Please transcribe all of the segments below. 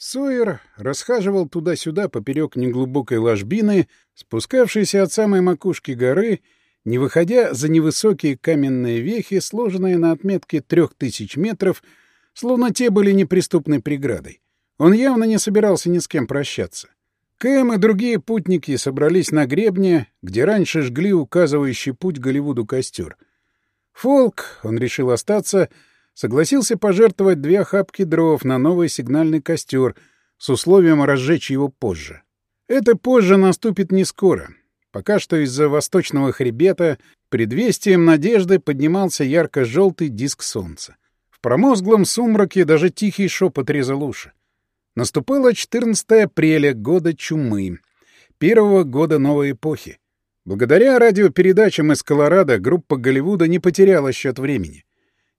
Сойер расхаживал туда-сюда поперек неглубокой ложбины, спускавшейся от самой макушки горы, не выходя за невысокие каменные вехи, сложенные на отметке трех тысяч метров, словно те были неприступной преградой. Он явно не собирался ни с кем прощаться. Кэм и другие путники собрались на гребне, где раньше жгли указывающий путь Голливуду костер. Фолк, он решил остаться, — согласился пожертвовать две охапки дров на новый сигнальный костер с условием разжечь его позже. Это позже наступит не скоро. Пока что из-за восточного хребета предвестием надежды поднимался ярко-желтый диск солнца. В промозглом сумраке даже тихий шепот резал уши. Наступало 14 апреля года чумы, первого года новой эпохи. Благодаря радиопередачам из Колорадо группа Голливуда не потеряла счет времени.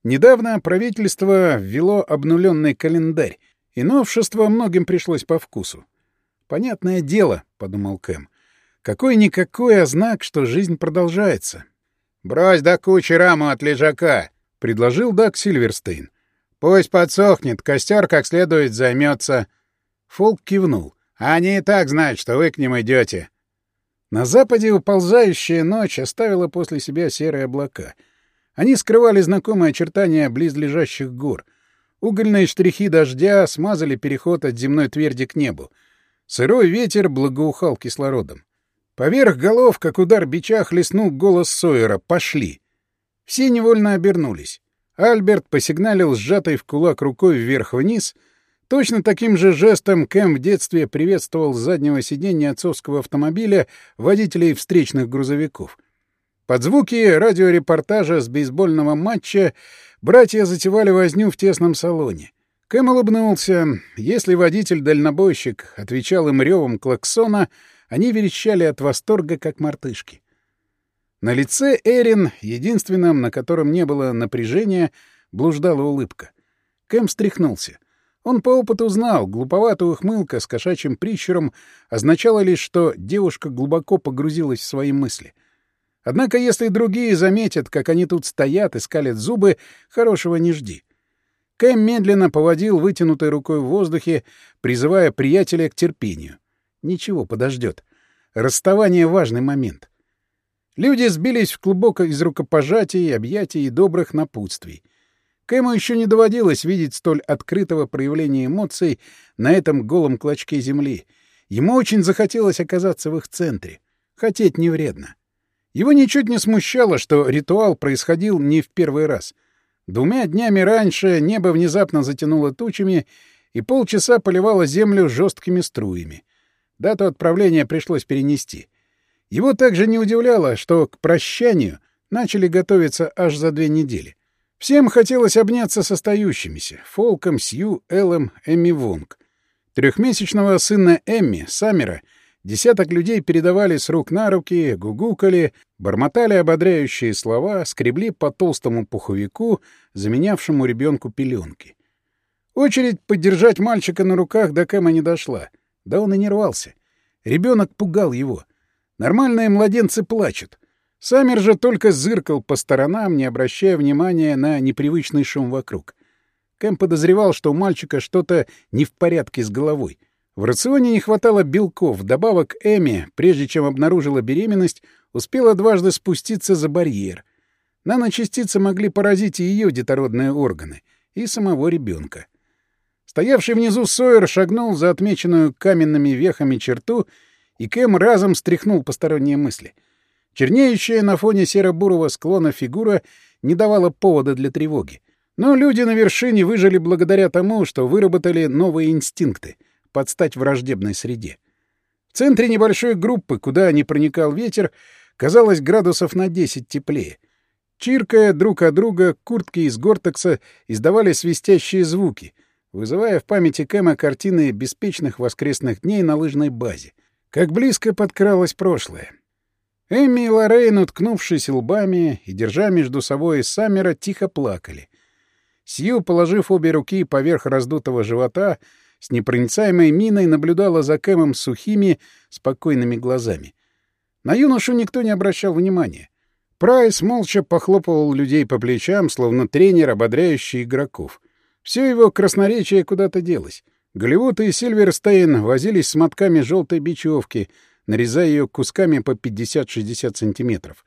Недавно правительство ввело обнуленный календарь, и новшество многим пришлось по вкусу. «Понятное дело», — подумал Кэм, — «какой-никакой, знак, что жизнь продолжается». «Брось до кучи раму от лежака», — предложил Дак Сильверстейн. «Пусть подсохнет, костер как следует займется». Фолк кивнул. «Они и так знают, что вы к ним идете. На западе уползающая ночь оставила после себя серые облака — они скрывали знакомые очертания близлежащих гор. Угольные штрихи дождя смазали переход от земной тверди к небу. Сырой ветер благоухал кислородом. Поверх голов, как удар бича, хлестнул голос Сойера «Пошли!». Все невольно обернулись. Альберт посигналил сжатой в кулак рукой вверх-вниз. Точно таким же жестом Кэм в детстве приветствовал с заднего сиденья отцовского автомобиля водителей встречных грузовиков — под звуки радиорепортажа с бейсбольного матча братья затевали возню в тесном салоне. Кэм улыбнулся. Если водитель-дальнобойщик отвечал им ревом клаксона, они верещали от восторга, как мартышки. На лице Эрин, единственном, на котором не было напряжения, блуждала улыбка. Кэм встряхнулся. Он по опыту знал, глуповатая ухмылка с кошачьим прищуром означала лишь, что девушка глубоко погрузилась в свои мысли — Однако, если другие заметят, как они тут стоят и скалят зубы, хорошего не жди. Кэм медленно поводил вытянутой рукой в воздухе, призывая приятеля к терпению. Ничего, подождет. Расставание — важный момент. Люди сбились в клубок из рукопожатий, объятий и добрых напутствий. Кэму еще не доводилось видеть столь открытого проявления эмоций на этом голом клочке земли. Ему очень захотелось оказаться в их центре. Хотеть не вредно. Его ничуть не смущало, что ритуал происходил не в первый раз. Двумя днями раньше небо внезапно затянуло тучами, и полчаса поливало землю жесткими струями. Дату отправления пришлось перенести. Его также не удивляло, что к прощанию начали готовиться аж за две недели. Всем хотелось обняться с остающимися — Фолком, Сью, Эллом, Эмми Вонг. Трехмесячного сына Эмми, Саммера — Десяток людей передавали с рук на руки, гугукали, бормотали ободряющие слова, скребли по толстому пуховику, заменявшему ребенку пеленки. Очередь поддержать мальчика на руках до Кэма не дошла. Да он и не рвался. Ребенок пугал его. Нормальные младенцы плачут. Самер же только зыркал по сторонам, не обращая внимания на непривычный шум вокруг. Кэм подозревал, что у мальчика что-то не в порядке с головой — в рационе не хватало белков, добавок Эми, прежде чем обнаружила беременность, успела дважды спуститься за барьер. Наночастицы могли поразить и ее детородные органы, и самого ребенка. Стоявший внизу Сойер шагнул за отмеченную каменными вехами черту, и Кэм разом стряхнул посторонние мысли. Чернеющая на фоне серо-бурого склона фигура не давала повода для тревоги. Но люди на вершине выжили благодаря тому, что выработали новые инстинкты — под стать враждебной среде. В центре небольшой группы, куда не проникал ветер, казалось градусов на 10 теплее. Чиркая друг от друга, куртки из гортекса издавали свистящие звуки, вызывая в памяти Кэма картины беспечных воскресных дней на лыжной базе. Как близко подкралось прошлое. Эмми и Лоррейн, уткнувшись лбами и держа между собой Саммера, тихо плакали. Сью, положив обе руки поверх раздутого живота, с непроницаемой миной наблюдала за Кэмом сухими, спокойными глазами. На юношу никто не обращал внимания. Прайс молча похлопывал людей по плечам, словно тренер, ободряющий игроков. Все его красноречие куда-то делось. Голливуд и Сильверстейн возились с мотками желтой бечевки, нарезая ее кусками по 50-60 сантиметров.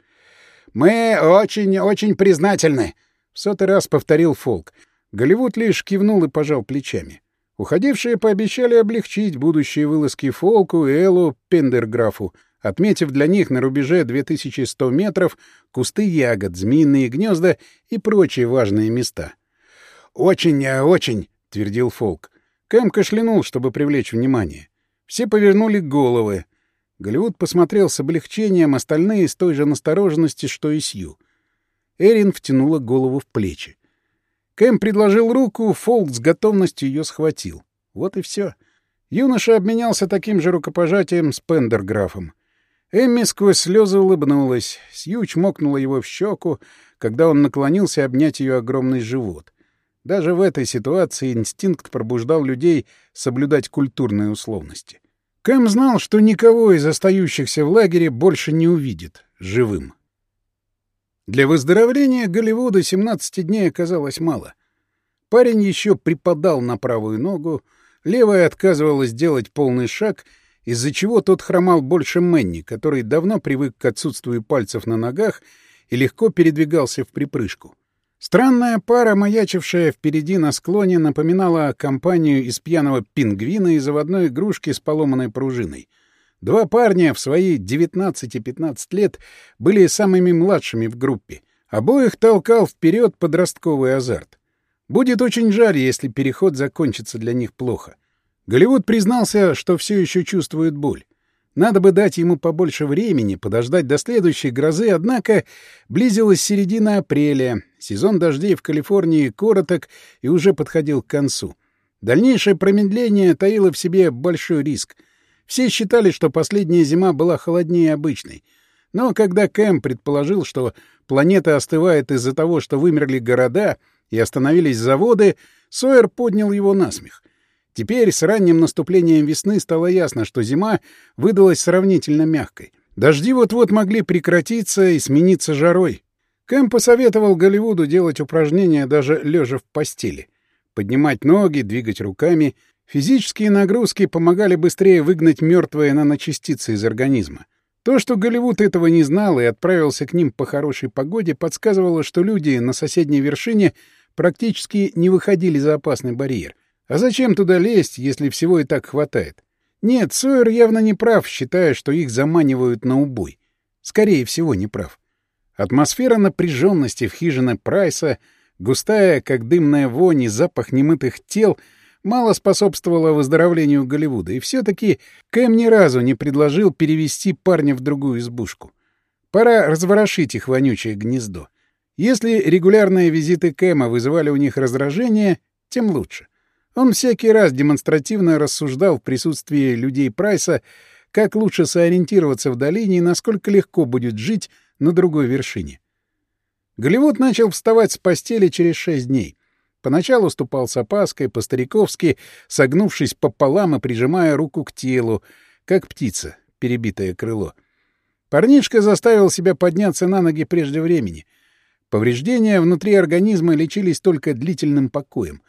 «Мы очень-очень признательны», — в сотый раз повторил Фолк. Голливуд лишь кивнул и пожал плечами. Уходившие пообещали облегчить будущие вылазки Фолку и Эллу Пендерграфу, отметив для них на рубеже 2100 метров кусты ягод, змеиные гнезда и прочие важные места. «Очень, э, очень», — твердил Фолк. Кэм кашлянул, чтобы привлечь внимание. Все повернули головы. Голливуд посмотрел с облегчением, остальные с той же настороженности, что и Сью. Эрин втянула голову в плечи. Кэм предложил руку, Фолк с готовностью ее схватил. Вот и все. Юноша обменялся таким же рукопожатием с Пендерграфом. Эмми сквозь слезы улыбнулась. Сью чмокнула его в щеку, когда он наклонился обнять ее огромный живот. Даже в этой ситуации инстинкт пробуждал людей соблюдать культурные условности. Кэм знал, что никого из остающихся в лагере больше не увидит живым. Для выздоровления Голливуда 17 дней оказалось мало. Парень еще припадал на правую ногу, левая отказывалась делать полный шаг, из-за чего тот хромал больше Мэнни, который давно привык к отсутствию пальцев на ногах и легко передвигался в припрыжку. Странная пара, маячившая впереди на склоне, напоминала компанию из пьяного пингвина и заводной игрушки с поломанной пружиной — Два парня в свои 19 и 15 лет были самыми младшими в группе. Обоих толкал вперед подростковый азарт. Будет очень жаль, если переход закончится для них плохо. Голливуд признался, что все еще чувствует боль. Надо бы дать ему побольше времени, подождать до следующей грозы, однако близилась середина апреля, сезон дождей в Калифорнии короток и уже подходил к концу. Дальнейшее промедление таило в себе большой риск — все считали, что последняя зима была холоднее обычной. Но когда Кэм предположил, что планета остывает из-за того, что вымерли города и остановились заводы, Сойер поднял его на смех. Теперь с ранним наступлением весны стало ясно, что зима выдалась сравнительно мягкой. Дожди вот-вот могли прекратиться и смениться жарой. Кэм посоветовал Голливуду делать упражнения даже лежа в постели. Поднимать ноги, двигать руками — Физические нагрузки помогали быстрее выгнать мертвые наночастицы из организма. То, что Голливуд этого не знал и отправился к ним по хорошей погоде, подсказывало, что люди на соседней вершине практически не выходили за опасный барьер. А зачем туда лезть, если всего и так хватает? Нет, Сойер явно не прав, считая, что их заманивают на убой. Скорее всего, не прав. Атмосфера напряженности в хижине Прайса, густая, как дымная вонь и запах немытых тел — мало способствовало выздоровлению Голливуда, и все-таки Кэм ни разу не предложил перевести парня в другую избушку. Пора разворошить их вонючее гнездо. Если регулярные визиты Кэма вызывали у них раздражение, тем лучше. Он всякий раз демонстративно рассуждал в присутствии людей Прайса, как лучше сориентироваться в долине и насколько легко будет жить на другой вершине. Голливуд начал вставать с постели через шесть дней. Поначалу ступал с опаской, по-стариковски, согнувшись пополам и прижимая руку к телу, как птица, перебитое крыло. Парнишка заставил себя подняться на ноги прежде времени. Повреждения внутри организма лечились только длительным покоем.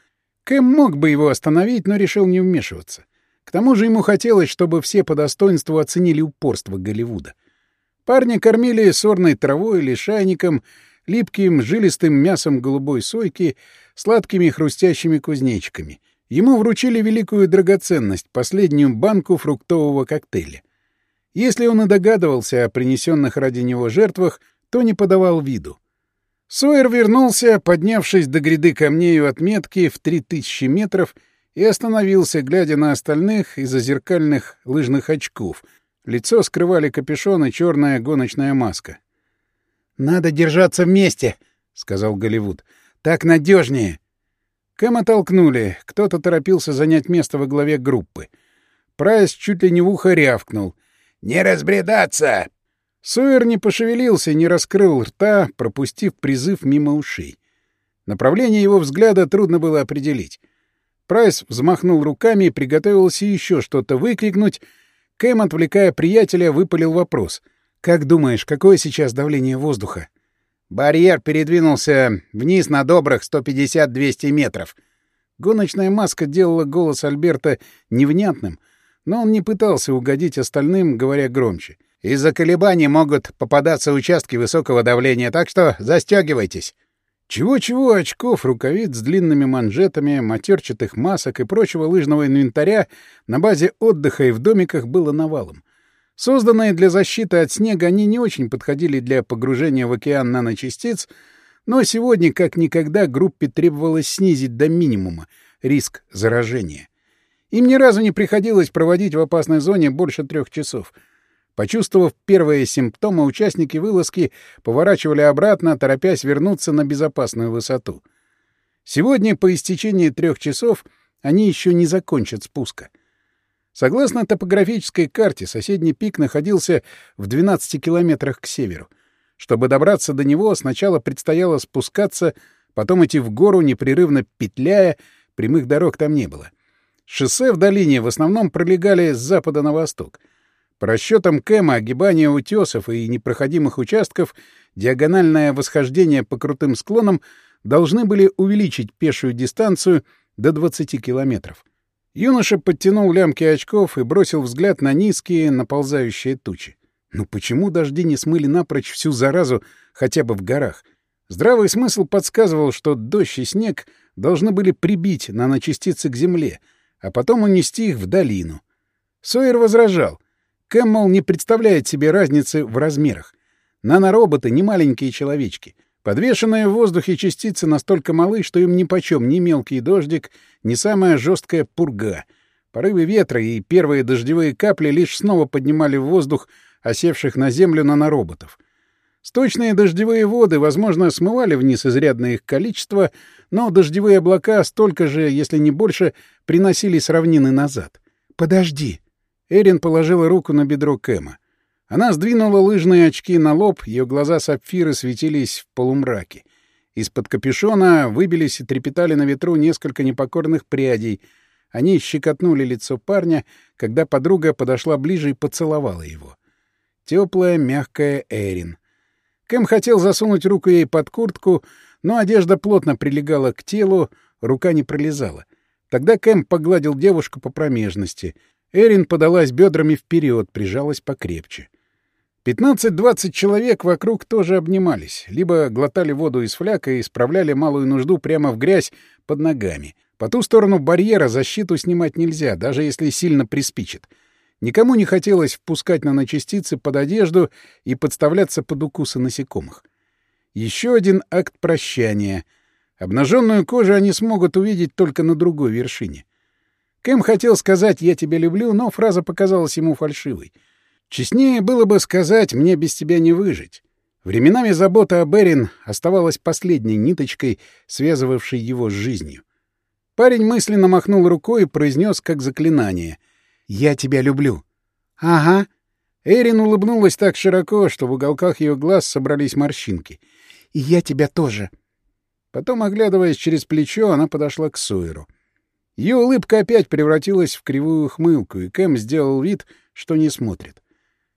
Кэм мог бы его остановить, но решил не вмешиваться. К тому же ему хотелось, чтобы все по достоинству оценили упорство Голливуда. Парня кормили сорной травой, лишайником, липким, жилистым мясом голубой сойки — сладкими хрустящими кузнечиками. Ему вручили великую драгоценность — последнюю банку фруктового коктейля. Если он и догадывался о принесенных ради него жертвах, то не подавал виду. Сойер вернулся, поднявшись до гряды камней у отметки в три тысячи метров, и остановился, глядя на остальных из-за зеркальных лыжных очков. Лицо скрывали капюшон и черная гоночная маска. — Надо держаться вместе, — сказал Голливуд. Так надежнее. Кэма толкнули. Кто-то торопился занять место во главе группы. Прайс чуть ли не в ухо рявкнул. «Не разбредаться!» Сойер не пошевелился, не раскрыл рта, пропустив призыв мимо ушей. Направление его взгляда трудно было определить. Прайс взмахнул руками и приготовился еще что-то выкрикнуть. Кэм, отвлекая приятеля, выпалил вопрос. «Как думаешь, какое сейчас давление воздуха?» Барьер передвинулся вниз на добрых 150-200 метров. Гоночная маска делала голос Альберта невнятным, но он не пытался угодить остальным, говоря громче. «Из-за колебаний могут попадаться участки высокого давления, так что застегивайтесь. Чего-чего очков, рукавиц с длинными манжетами, матерчатых масок и прочего лыжного инвентаря на базе отдыха и в домиках было навалом. Созданные для защиты от снега, они не очень подходили для погружения в океан наночастиц, но сегодня, как никогда, группе требовалось снизить до минимума риск заражения. Им ни разу не приходилось проводить в опасной зоне больше трех часов. Почувствовав первые симптомы, участники вылазки поворачивали обратно, торопясь вернуться на безопасную высоту. Сегодня, по истечении трех часов, они еще не закончат спуска — Согласно топографической карте, соседний пик находился в 12 километрах к северу. Чтобы добраться до него, сначала предстояло спускаться, потом идти в гору, непрерывно петляя, прямых дорог там не было. Шоссе в долине в основном пролегали с запада на восток. По расчетам Кэма, огибание утесов и непроходимых участков, диагональное восхождение по крутым склонам должны были увеличить пешую дистанцию до 20 километров. Юноша подтянул лямки очков и бросил взгляд на низкие, наползающие тучи. Ну почему дожди не смыли напрочь всю заразу хотя бы в горах? Здравый смысл подсказывал, что дождь и снег должны были прибить наночастицы к земле, а потом унести их в долину. Сойер возражал. Кэммол не представляет себе разницы в размерах. Нанороботы — не маленькие человечки. Подвешенные в воздухе частицы настолько малы, что им нипочем ни мелкий дождик, ни самая жесткая пурга. Порывы ветра и первые дождевые капли лишь снова поднимали в воздух осевших на землю нанороботов. Сточные дождевые воды, возможно, смывали вниз изрядное их количество, но дождевые облака столько же, если не больше, приносили с равнины назад. «Подожди!» Эрин положила руку на бедро Кэма. Она сдвинула лыжные очки на лоб, ее глаза сапфиры светились в полумраке. Из-под капюшона выбились и трепетали на ветру несколько непокорных прядей. Они щекотнули лицо парня, когда подруга подошла ближе и поцеловала его. Теплая, мягкая Эрин. Кэм хотел засунуть руку ей под куртку, но одежда плотно прилегала к телу, рука не пролезала. Тогда Кэм погладил девушку по промежности. Эрин подалась бедрами вперед, прижалась покрепче. Пятнадцать-двадцать человек вокруг тоже обнимались, либо глотали воду из фляка и справляли малую нужду прямо в грязь под ногами. По ту сторону барьера защиту снимать нельзя, даже если сильно приспичит. Никому не хотелось впускать наночастицы под одежду и подставляться под укусы насекомых. Еще один акт прощания. Обнаженную кожу они смогут увидеть только на другой вершине. Кэм хотел сказать «я тебя люблю», но фраза показалась ему фальшивой — Честнее было бы сказать «мне без тебя не выжить». Временами забота о Берин оставалась последней ниточкой, связывавшей его с жизнью. Парень мысленно махнул рукой и произнес как заклинание «Я тебя люблю». «Ага». Эрин улыбнулась так широко, что в уголках ее глаз собрались морщинки. «И я тебя тоже». Потом, оглядываясь через плечо, она подошла к Суэру. Ее улыбка опять превратилась в кривую хмылку, и Кэм сделал вид, что не смотрит.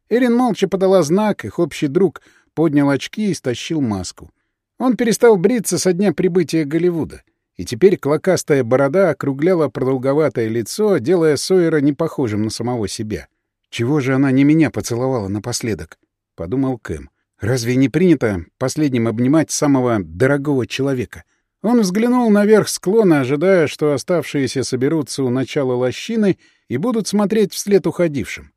Эрин молча подала знак, их общий друг поднял очки и стащил маску. Он перестал бриться со дня прибытия Голливуда, и теперь клокастая борода округляла продолговатое лицо, делая Сойера непохожим на самого себя. «Чего же она не меня поцеловала напоследок?» — подумал Кэм. «Разве не принято последним обнимать самого дорогого человека?» Он взглянул наверх склона, ожидая, что оставшиеся соберутся у начала лощины и будут смотреть вслед уходившим.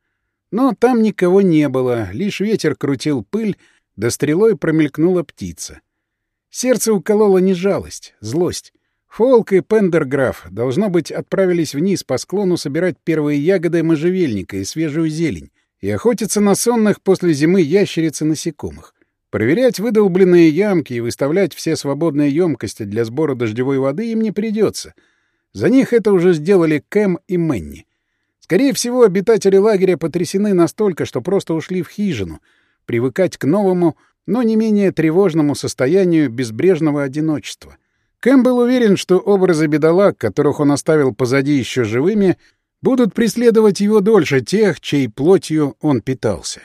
Но там никого не было, лишь ветер крутил пыль, да стрелой промелькнула птица. Сердце укололо не жалость, злость. Фолк и Пендерграф, должно быть, отправились вниз по склону собирать первые ягоды можжевельника и свежую зелень и охотиться на сонных после зимы ящериц и насекомых. Проверять выдолбленные ямки и выставлять все свободные емкости для сбора дождевой воды им не придется. За них это уже сделали Кэм и Мэнни. Скорее всего, обитатели лагеря потрясены настолько, что просто ушли в хижину, привыкать к новому, но не менее тревожному состоянию безбрежного одиночества. Кэм был уверен, что образы бедолаг, которых он оставил позади еще живыми, будут преследовать его дольше тех, чьей плотью он питался.